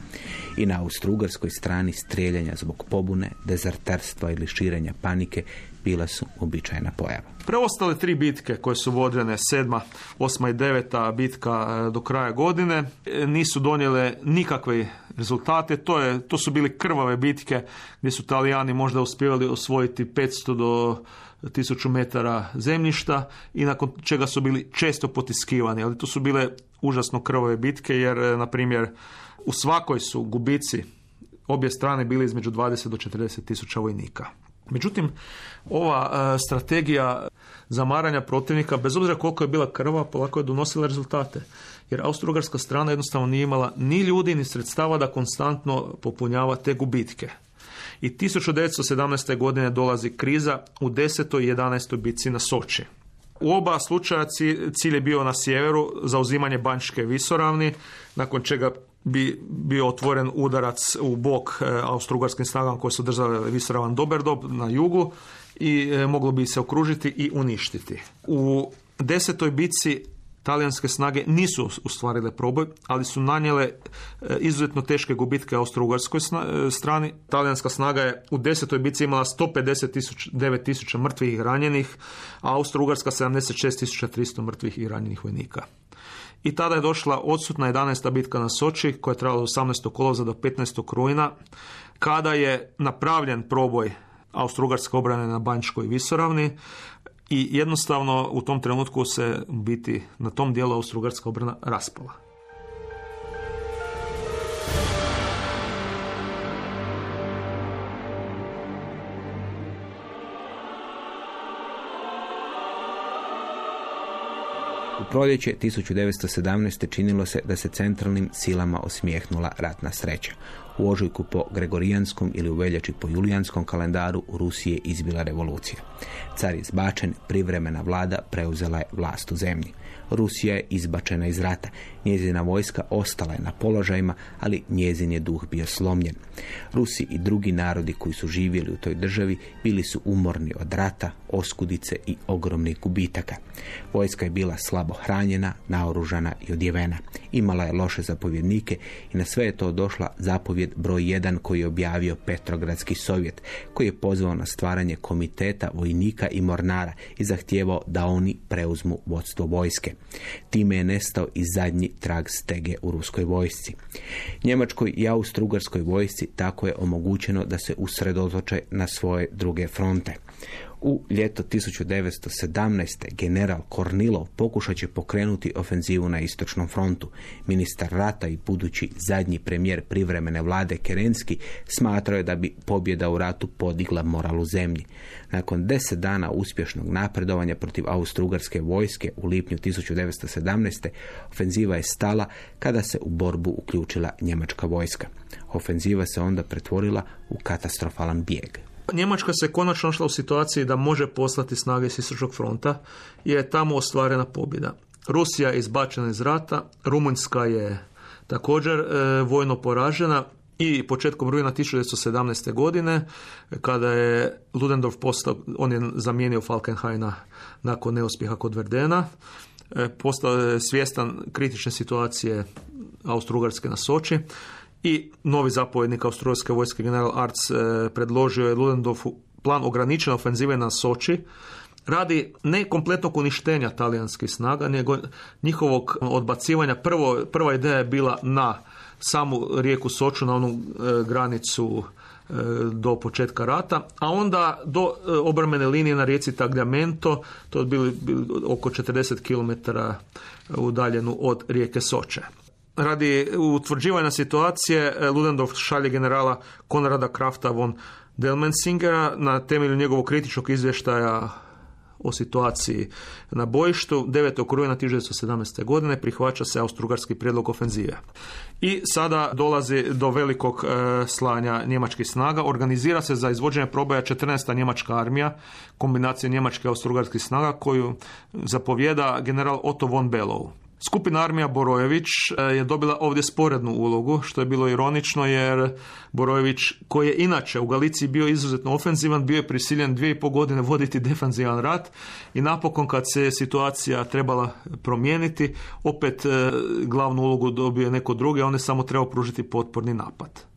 [SPEAKER 2] I na austro-ugarskoj strani strijeljanja zbog pobune, dezerterstva ili širenja panike bila su običajna pojava.
[SPEAKER 4] Preostale tri bitke koje su vođene, sedma, osma i deveta bitka e, do kraja godine, e, nisu donijele nikakve rezultate. To, je, to su bili krvave bitke gdje su Talijani možda uspjevali osvojiti 500 do 1000 metara zemljišta i nakon čega su bili često potiskivani. Ali to su bile užasno krvave bitke jer, e, na primjer, u svakoj su gubici obje strane bili između 20 do 40 tisuća vojnika. Međutim, ova e, strategija zamaranja protivnika, bez obzira koliko je bila krva, polako je donosila rezultate. Jer austrougarska strana jednostavno nije imala ni ljudi, ni sredstava da konstantno popunjava te gubitke. I 1917. godine dolazi kriza u 10. i 11. bitci na Soči. U oba slučaja cilj je bio na sjeveru zauzimanje Banjške visoravni, nakon čega bi bio otvoren udarac u bok e, austrougarskim snagama koje su držale Visoravan Doberdob na jugu i e, moglo bi se okružiti i uništiti. U desetoj bitci talijanske snage nisu ustvarile proboj, ali su nanijele e, izuzetno teške gubitke austrougarskoj strani. Talijanska snaga je u desetoj bitci imala 159 tisuća mrtvih i ranjenih, a austrougarska 76 300 mrtvih i ranjenih vojnika i tada je došla odsutna 11. bitka na Soči koja je trajala od 18. kolovoza do 15. rujna kada je napravljen proboj austrougarske obrane na Banjškoj visoravni i jednostavno u tom trenutku se biti na tom dijelu austrougarska obrana raspala.
[SPEAKER 2] Proljeće 1917. činilo se da se centralnim silama osmijehnula ratna sreća. U ožujku po Gregorijanskom ili u veljači po Julijanskom kalendaru u Rusiji je izbila revolucija. Car je zbačen, privremena vlada preuzela je vlast u zemlji. Rusija je izbačena iz rata. Njezina vojska ostala je na položajima, ali njezin je duh bio slomljen. Rusi i drugi narodi koji su živjeli u toj državi bili su umorni od rata, oskudice i ogromnih gubitaka. Vojska je bila slabo hranjena, naoružana i odjevena. Imala je loše zapovjednike i na sve je to došla zapovjed broj 1 koji je objavio Petrogradski sovjet, koji je pozvao na stvaranje komiteta vojnika i mornara i zahtijevao da oni preuzmu vodstvo vojske. Time je nestao i zadnji trag stege u ruskoj vojsci. Njemačkoj i austrougarskoj vojsci tako je omogućeno da se usredotoče na svoje druge fronte. U ljeto 1917. general Kornilov pokušat će pokrenuti ofenzivu na istočnom frontu. Ministar rata i budući zadnji premijer privremene vlade Kerenski smatrao je da bi pobjeda u ratu podigla moral u zemlji. Nakon deset dana uspješnog napredovanja protiv austrougarske vojske u lipnju 1917. ofenziva je stala kada se u borbu uključila njemačka vojska. Ofenziva se onda pretvorila u katastrofalan bijeg.
[SPEAKER 4] Njemačka se konačno našla u situaciji da može poslati snage s istočnog fronta jer je tamo ostvarena pobjeda. Rusija je izbačena iz rata, Rumunjska je također e, vojno poražena i početkom rujna 1917. godine kada je Ludendorff postao, on je zamijenio Falkenhaina nakon neuspjeha kod Verdena, e, postao je svjestan kritične situacije Austro-Ugarske na Soči i novi zapovjednik Austro-Ugarske vojske general Arts e, predložio je Ludendorffu plan ograničene ofenzive na Soči radi ne kompletnog uništenja talijanskih snaga, nego njihovog odbacivanja. Prvo, prva ideja je bila na samu rijeku Soču, na onu e, granicu e, do početka rata, a onda do e, linije na rijeci Tagliamento, to je bili oko 40 km udaljenu od rijeke Soče. Radi utvrđivanja situacije, e, Ludendorff šalje generala Konrada Krafta von Delmensingera na temelju njegovog kritičnog izvještaja o situaciji na bojištu. 9. rujna 1917. godine prihvaća se austrugarski prijedlog ofenzive. I sada dolazi do velikog e, slanja njemačkih snaga. Organizira se za izvođenje proboja 14. njemačka armija, kombinacija njemačke i austrugarskih snaga koju zapovjeda general Otto von Below. Skupina armija Borojević e, je dobila ovdje sporednu ulogu, što je bilo ironično jer Borojević, koji je inače u Galiciji bio izuzetno ofenzivan, bio je prisiljen dvije i pol godine voditi defenzivan rat i napokon kad se situacija trebala promijeniti, opet e, glavnu ulogu dobio je neko drugi, a on je samo trebao pružiti potporni napad.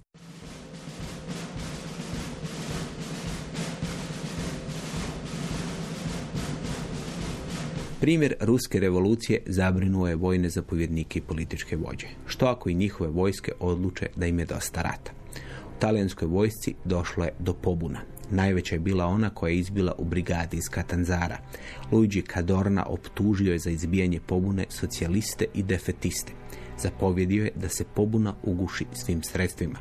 [SPEAKER 2] Primjer ruske revolucije zabrinuo je vojne zapovjednike i političke vođe. Što ako i njihove vojske odluče da im je dosta rata? U talijanskoj vojsci došlo je do pobuna. Najveća je bila ona koja je izbila u brigadi iz Katanzara. Luigi Cadorna optužio je za izbijanje pobune socijaliste i defetiste. Zapovjedio je da se pobuna uguši svim sredstvima.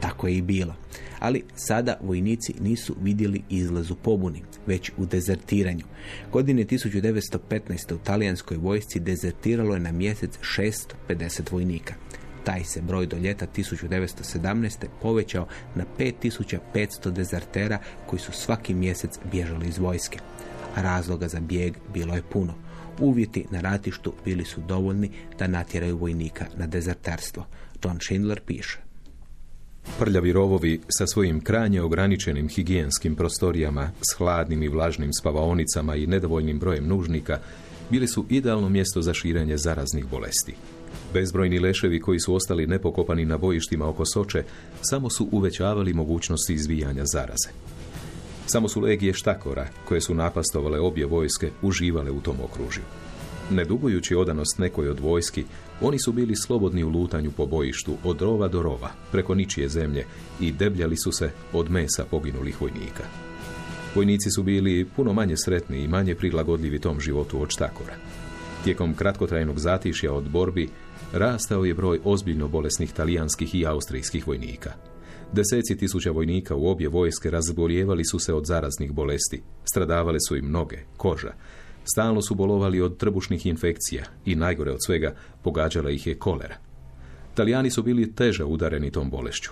[SPEAKER 2] Tako je i bilo. Ali sada vojnici nisu vidjeli izlaz u pobuni, već u dezertiranju. Godine 1915. u talijanskoj vojsci dezertiralo je na mjesec 650 vojnika. Taj se broj do ljeta 1917. povećao na 5500 dezertera koji su svaki mjesec bježali iz vojske. Razloga za bijeg bilo je puno. Uvjeti na ratištu bili su dovoljni da natjeraju vojnika na dezerterstvo. John Schindler piše.
[SPEAKER 3] Prljavi rovovi sa svojim krajnje ograničenim higijenskim prostorijama, s hladnim i vlažnim spavaonicama i nedovoljnim brojem nužnika, bili su idealno mjesto za širenje zaraznih bolesti. Bezbrojni leševi koji su ostali nepokopani na bojištima oko Soče samo su uvećavali mogućnosti izvijanja zaraze. Samo su legije štakora, koje su napastovale obje vojske, uživale u tom okružju. Ne dugujući odanost nekoj od vojski, oni su bili slobodni u lutanju po bojištu od rova do rova, preko ničije zemlje i debljali su se od mesa poginulih vojnika. Vojnici su bili puno manje sretni i manje prilagodljivi tom životu od štakora. Tijekom kratkotrajnog zatišja od borbi rastao je broj ozbiljno bolesnih talijanskih i austrijskih vojnika. Deseci tisuća vojnika u obje vojske razbolijevali su se od zaraznih bolesti, stradavale su im noge, koža, Stalno su bolovali od trbušnih infekcija i najgore od svega pogađala ih je kolera. Talijani su bili teže udareni tom bolešću.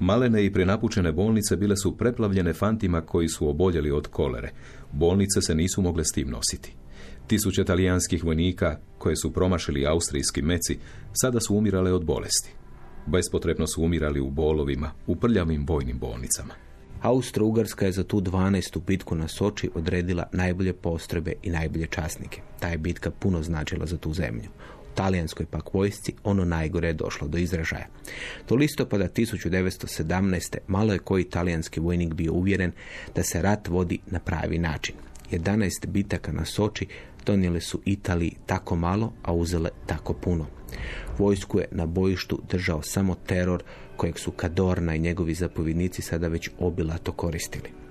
[SPEAKER 3] Malene i prenapučene bolnice bile su preplavljene fantima koji su oboljeli od kolere. Bolnice se nisu mogle s tim nositi. Tisuće talijanskih vojnika, koje su promašili austrijski meci, sada su umirale od bolesti. Bespotrebno su umirali u bolovima, u prljavim vojnim bolnicama.
[SPEAKER 2] Austro-Ugarska je za tu 12. bitku na Soči odredila najbolje postrebe i najbolje časnike. Ta je bitka puno značila za tu zemlju. U talijanskoj pak vojsci ono najgore je došlo do izražaja. Do listopada 1917. malo je koji talijanski vojnik bio uvjeren da se rat vodi na pravi način. 11 bitaka na Soči donijele su Italiji tako malo, a uzele tako puno. Vojsku je na bojištu držao samo teror kojeg su Kadorna i njegovi zapovjednici sada već obilato koristili.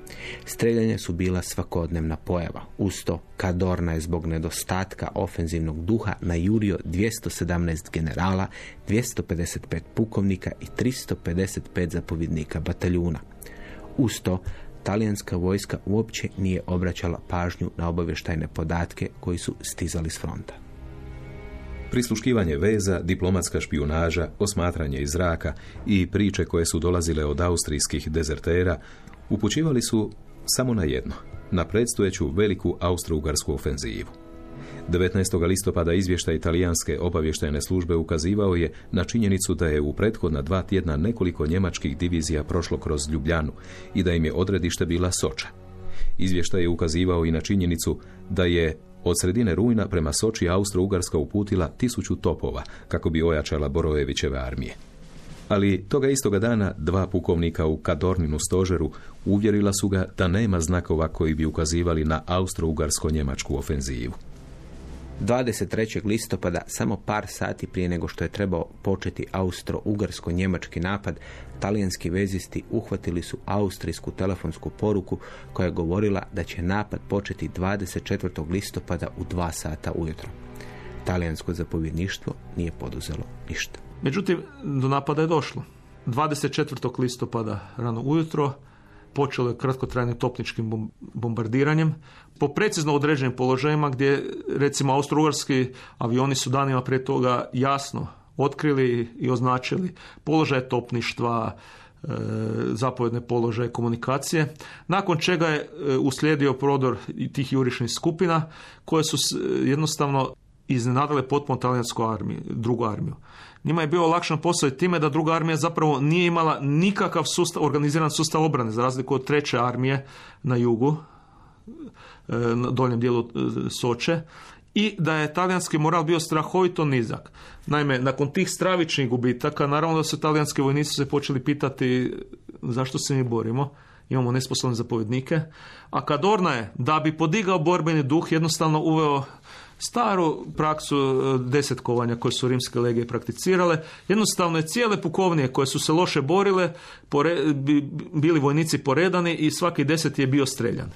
[SPEAKER 2] Streljanja su bila svakodnevna pojava. Uz to, Kadorna je zbog nedostatka ofenzivnog duha najurio 217 generala, 255 pukovnika i 355 zapovjednika bataljuna. Uz to, talijanska vojska uopće nije obraćala pažnju na obavještajne podatke koji su stizali s fronta.
[SPEAKER 3] Prisluškivanje veza, diplomatska špijunaža, osmatranje iz zraka i priče koje su dolazile od austrijskih dezertera upućivali su samo na jedno, na predstojeću veliku austro-ugarsku ofenzivu. 19. listopada izvještaj italijanske obavještajne službe ukazivao je na činjenicu da je u prethodna dva tjedna nekoliko njemačkih divizija prošlo kroz Ljubljanu i da im je odredište bila Soča. Izvještaj je ukazivao i na činjenicu da je od sredine rujna prema Soči Austro-Ugarska uputila tisuću topova kako bi ojačala Borojevićeve armije. Ali toga istoga dana dva pukovnika u Kadorninu stožeru uvjerila su ga da nema znakova koji bi ukazivali na austro-ugarsko-njemačku ofenzivu.
[SPEAKER 2] 23. listopada, samo par sati prije nego što je trebao početi austro-ugarsko-njemački napad, talijanski vezisti uhvatili su austrijsku telefonsku poruku koja je govorila da će napad početi 24. listopada u 2 sata ujutro. Talijansko zapovjedništvo nije poduzelo ništa.
[SPEAKER 4] Međutim, do napada je došlo. 24. listopada rano ujutro počelo je kratkotrajnim topničkim bom- bombardiranjem po precizno određenim položajima gdje recimo austrougarski avioni su danima prije toga jasno otkrili i označili položaje topništva, e, zapovjedne položaje komunikacije, nakon čega je e, uslijedio prodor tih jurišnih skupina koje su jednostavno iznenadile potpuno talijansku armiju, drugu armiju. Njima je bio olakšan posao i time da druga armija zapravo nije imala nikakav sustav, organiziran sustav obrane, za razliku od treće armije na jugu, e, na doljem dijelu e, Soče, i da je talijanski moral bio strahovito nizak. Naime, nakon tih stravičnih gubitaka, naravno da su talijanski vojnici se počeli pitati zašto se mi borimo, imamo nesposobne zapovjednike, a Kadorna je, da bi podigao borbeni duh, jednostavno uveo staru praksu e, desetkovanja koje su rimske legije prakticirale. Jednostavno je cijele pukovnije koje su se loše borile, pore- bi- bili vojnici poredani i svaki deset je bio streljan.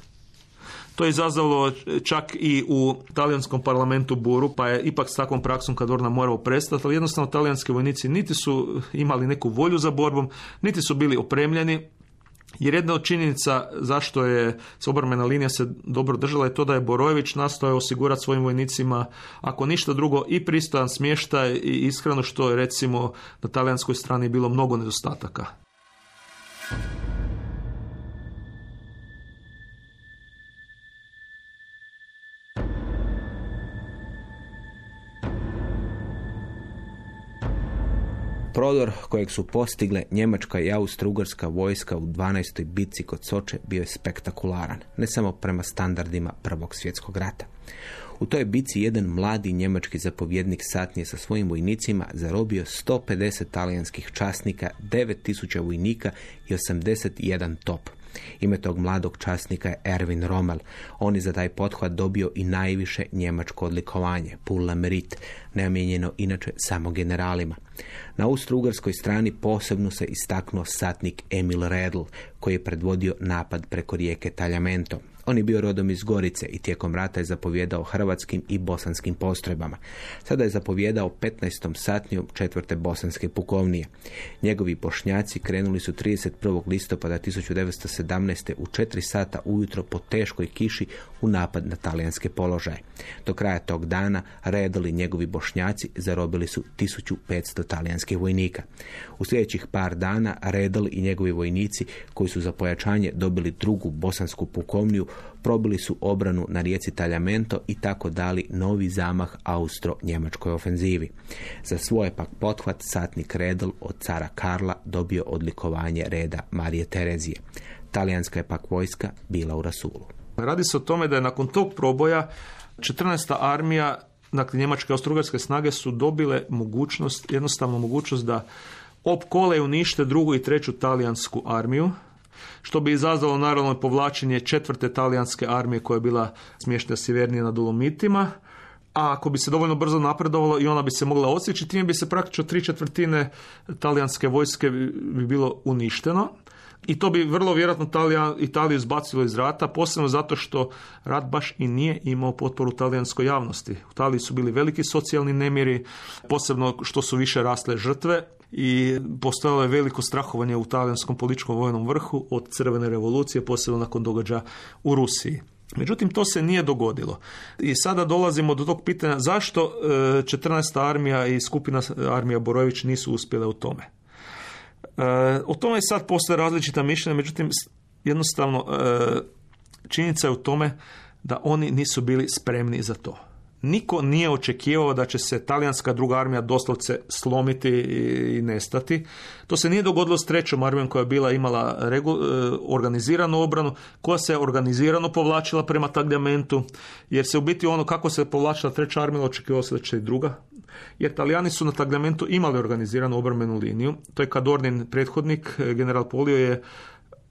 [SPEAKER 4] To je izazvalo čak i u talijanskom parlamentu buru, pa je ipak s takvom praksom Kadorna morao prestati, ali jednostavno talijanski vojnici niti su imali neku volju za borbom, niti su bili opremljeni, jer jedna od činjenica zašto je obrambena linija se dobro držala je to da je Borojević nastojao osigurati svojim vojnicima, ako ništa drugo, i pristojan smještaj i ishranu, što je recimo na talijanskoj strani bilo mnogo nedostataka.
[SPEAKER 2] Prodor kojeg su postigle njemačka i austro-ugarska vojska u 12. bitci kod Soče bio je spektakularan, ne samo prema standardima Prvog svjetskog rata. U toj bici jedan mladi njemački zapovjednik satnije sa svojim vojnicima zarobio 150 talijanskih časnika, 9000 vojnika i 81 top. Ime tog mladog časnika je Erwin Rommel. On je za taj pothvat dobio i najviše njemačko odlikovanje, Pulla Merit, namijenjeno inače samo generalima. Na austro-ugarskoj strani posebno se istaknuo satnik Emil Redl, koji je predvodio napad preko rijeke Taljamento. On je bio rodom iz Gorice i tijekom rata je zapovjedao hrvatskim i bosanskim postrojbama. Sada je zapovjedao 15. satnijom četvrte bosanske pukovnije. Njegovi bošnjaci krenuli su 31. listopada 1917. u 4 sata ujutro po teškoj kiši u napad na talijanske položaje. Do kraja tog dana Redl i njegovi bošnjaci zarobili su 1500 talijanskih vojnika. U sljedećih par dana Redl i njegovi vojnici koji su za pojačanje dobili drugu bosansku pukovniju probili su obranu na rijeci Taljamento i tako dali novi zamah austro-njemačkoj ofenzivi. Za svoje pak pothvat satnik Redl od cara Karla dobio odlikovanje reda Marije Terezije. Talijanska je pak vojska bila u Rasulu.
[SPEAKER 4] Radi se o tome da je nakon tog proboja 14. armija, dakle njemačke i austrougarske snage su dobile mogućnost, jednostavno mogućnost da opkole i unište drugu i treću talijansku armiju, što bi izazvalo naravno povlačenje četvrte talijanske armije koja je bila smještena sjevernije na Dolomitima, a ako bi se dovoljno brzo napredovalo i ona bi se mogla odsjeći, time bi se praktično tri četvrtine talijanske vojske bi bi bilo uništeno. I to bi vrlo vjerojatno Talija, Italiju izbacilo iz rata, posebno zato što rat baš i nije imao potporu talijanskoj javnosti. U Italiji su bili veliki socijalni nemiri, posebno što su više rasle žrtve i postojalo je veliko strahovanje u talijanskom političkom vojnom vrhu od crvene revolucije, posebno nakon događaja u Rusiji. Međutim, to se nije dogodilo. I sada dolazimo do tog pitanja zašto e, 14. armija i skupina armija Borojević nisu uspjele u tome. E, o tome sad postoje različita mišljenja, međutim, jednostavno e, činjenica je u tome da oni nisu bili spremni za to. Niko nije očekivao da će se talijanska druga armija doslovce slomiti i nestati. To se nije dogodilo s trećom armijom koja je bila imala regu- e, organiziranu obranu, koja se organizirano povlačila prema tagliamentu, jer se u biti ono kako se povlačila treća armija očekivalo se da će i druga. Jer Talijani su na tagliamentu imali organiziranu obrambenu liniju. To je Kadornin prethodnik, e, general Polio je e,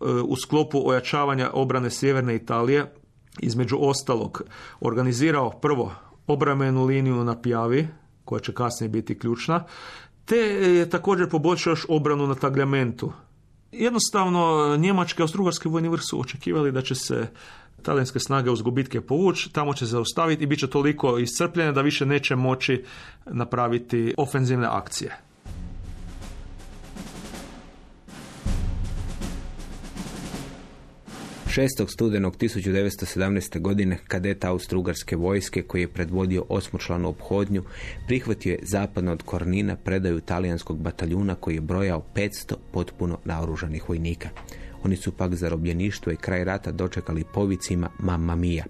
[SPEAKER 4] u sklopu ojačavanja obrane sjeverne Italije između ostalog organizirao prvo obrambenu liniju na Pjavi, koja će kasnije biti ključna, te je također poboljšao još obranu na Tagliamentu. Jednostavno, njemačke i austrougarski vojni vrh su očekivali da će se talijanske snage uz gubitke povući, tamo će zaustaviti i bit će toliko iscrpljene da više neće moći napraviti ofenzivne akcije.
[SPEAKER 2] 6. studenog 1917. godine kadet Austro-Ugarske vojske koji je predvodio osmočlanu obhodnju prihvatio je zapadno od Kornina predaju talijanskog bataljuna koji je brojao 500 potpuno naoružanih vojnika. Oni su pak zarobljeništvo i kraj rata dočekali povicima Mamma Mia.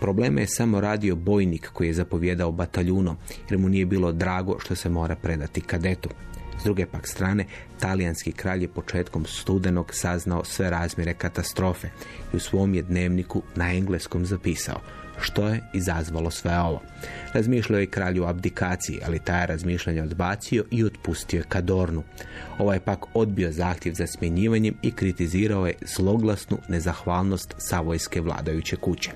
[SPEAKER 2] Probleme je samo radio bojnik koji je zapovjedao bataljunom jer mu nije bilo drago što se mora predati kadetu. S druge pak strane, talijanski kralj je početkom studenog saznao sve razmjere katastrofe i u svom je dnevniku na engleskom zapisao što je izazvalo sve ovo. Razmišljao je kralju abdikaciji, ali taj je razmišljanje odbacio i otpustio je Kadornu. Ovaj pak odbio zahtjev za smjenjivanjem i kritizirao je zloglasnu nezahvalnost savojske vladajuće kuće.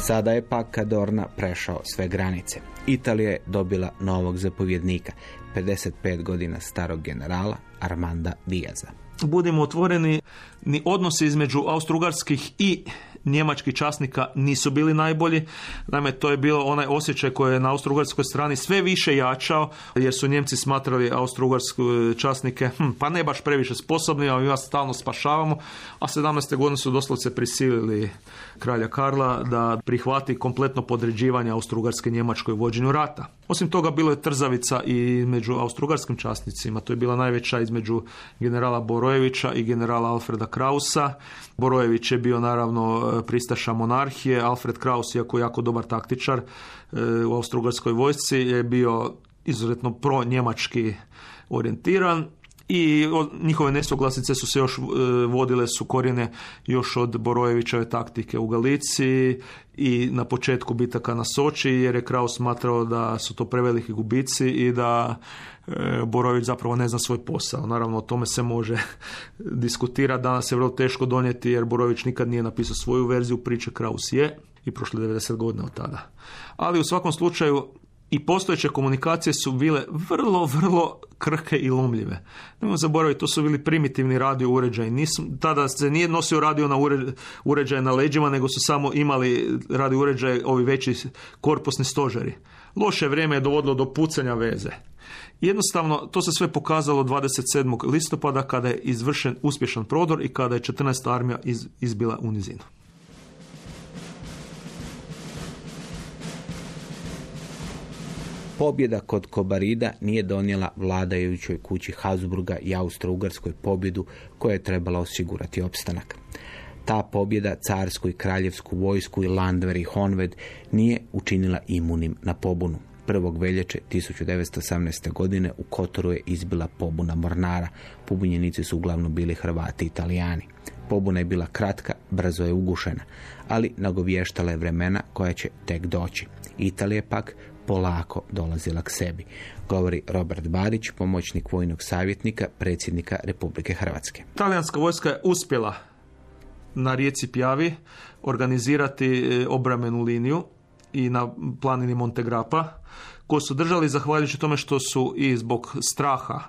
[SPEAKER 2] Sada je pak Kadorna prešao sve granice. Italija je dobila novog zapovjednika, 55 godina starog generala Armanda Diaza.
[SPEAKER 4] Budimo otvoreni, ni odnosi između austrougarskih i njemačkih časnika nisu bili najbolji. Naime, to je bilo onaj osjećaj koji je na austrougarskoj strani sve više jačao, jer su Njemci smatrali austrougarske časnike, hm, pa ne baš previše sposobni, a mi vas stalno spašavamo, a 17. godine su doslovce prisilili kralja Karla da prihvati kompletno podređivanje austrougarske njemačkoj vođenju rata. Osim toga, bilo je trzavica i među austrougarskim časnicima. To je bila najveća između generala Borojevića i generala Alfreda Krausa. Borojević je bio naravno pristaša monarhije. Alfred Kraus, iako jako dobar taktičar e, u austrougarskoj vojsci, je bio izuzetno pro-njemački orijentiran i njihove nesuglasice su se još e, vodile su korijene još od Borojevićeve taktike u Galiciji i na početku bitaka na Soči jer je Kraus smatrao da su to preveliki gubici i da e, Borojević zapravo ne zna svoj posao. Naravno o tome se može *laughs* diskutirati, danas je vrlo teško donijeti jer Borojević nikad nije napisao svoju verziju priče, Kraus je i prošle 90 godina od tada. Ali u svakom slučaju i postojeće komunikacije su bile vrlo, vrlo krhke i lomljive. Nemojmo zaboraviti, to su bili primitivni radio uređaji. Nisu, tada se nije nosio radio na uređaj na leđima, nego su samo imali radio uređaje ovi veći korpusni stožeri. Loše vrijeme je dovodilo do pucanja veze. Jednostavno, to se sve pokazalo 27. listopada kada je izvršen uspješan prodor i kada je 14. armija iz, izbila u nizinu.
[SPEAKER 2] Pobjeda kod Kobarida nije donijela vladajućoj kući Habsburga i Austro-Ugarskoj pobjedu koja je trebala osigurati opstanak. Ta pobjeda carsku i kraljevsku vojsku i Landver i Honved nije učinila imunim na pobunu. 1. veljače 1918. godine u Kotoru je izbila pobuna Mornara. Pobunjenici su uglavnom bili Hrvati i Italijani. Pobuna je bila kratka, brzo je ugušena, ali nagovještala je vremena koja će tek doći. Italija pak polako dolazila k sebi, govori Robert Barić, pomoćnik vojnog savjetnika predsjednika Republike Hrvatske.
[SPEAKER 4] Talijanska vojska je uspjela na rijeci Pjavi organizirati e, obramenu liniju i na planini Montegrapa, koju su držali zahvaljujući tome što su i zbog straha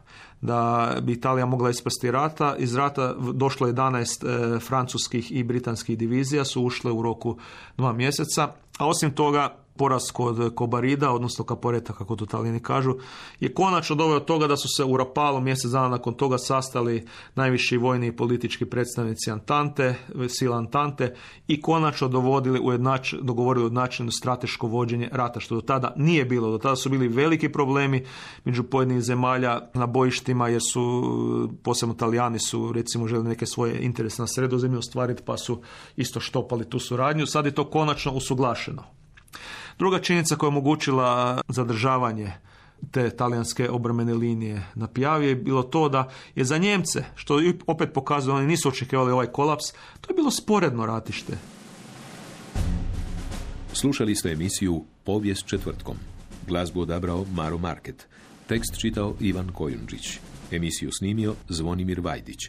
[SPEAKER 4] da bi Italija mogla ispasti rata. Iz rata došlo 11 e, francuskih i britanskih divizija, su ušle u roku dva mjeseca, a osim toga poraz kod Kobarida, odnosno Kaporeta, kako to Italijani kažu, je konačno doveo toga da su se u Rapalu mjesec dana nakon toga sastali najviši vojni i politički predstavnici Antante, sila Antante i konačno dovodili ujednač, dogovorili ujednačeno strateško vođenje rata, što do tada nije bilo. Do tada su bili veliki problemi među pojedinih zemalja na bojištima, jer su, posebno Italijani su, recimo, želi neke svoje interese na sredozemlju ostvariti, pa su isto štopali tu suradnju. Sad je to konačno usuglašeno. Druga činjenica koja je omogućila zadržavanje te talijanske obrambene linije na Pijavi je bilo to da je za Njemce, što opet pokazuje, oni nisu očekivali ovaj kolaps, to je bilo sporedno ratište.
[SPEAKER 3] Slušali ste emisiju Povijest četvrtkom. Glazbu odabrao Maro Market. Tekst čitao Ivan Kojundžić. Emisiju snimio Zvonimir Vajdić.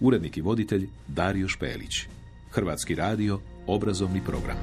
[SPEAKER 3] Urednik i voditelj Dario Špelić. Hrvatski radio, obrazovni program.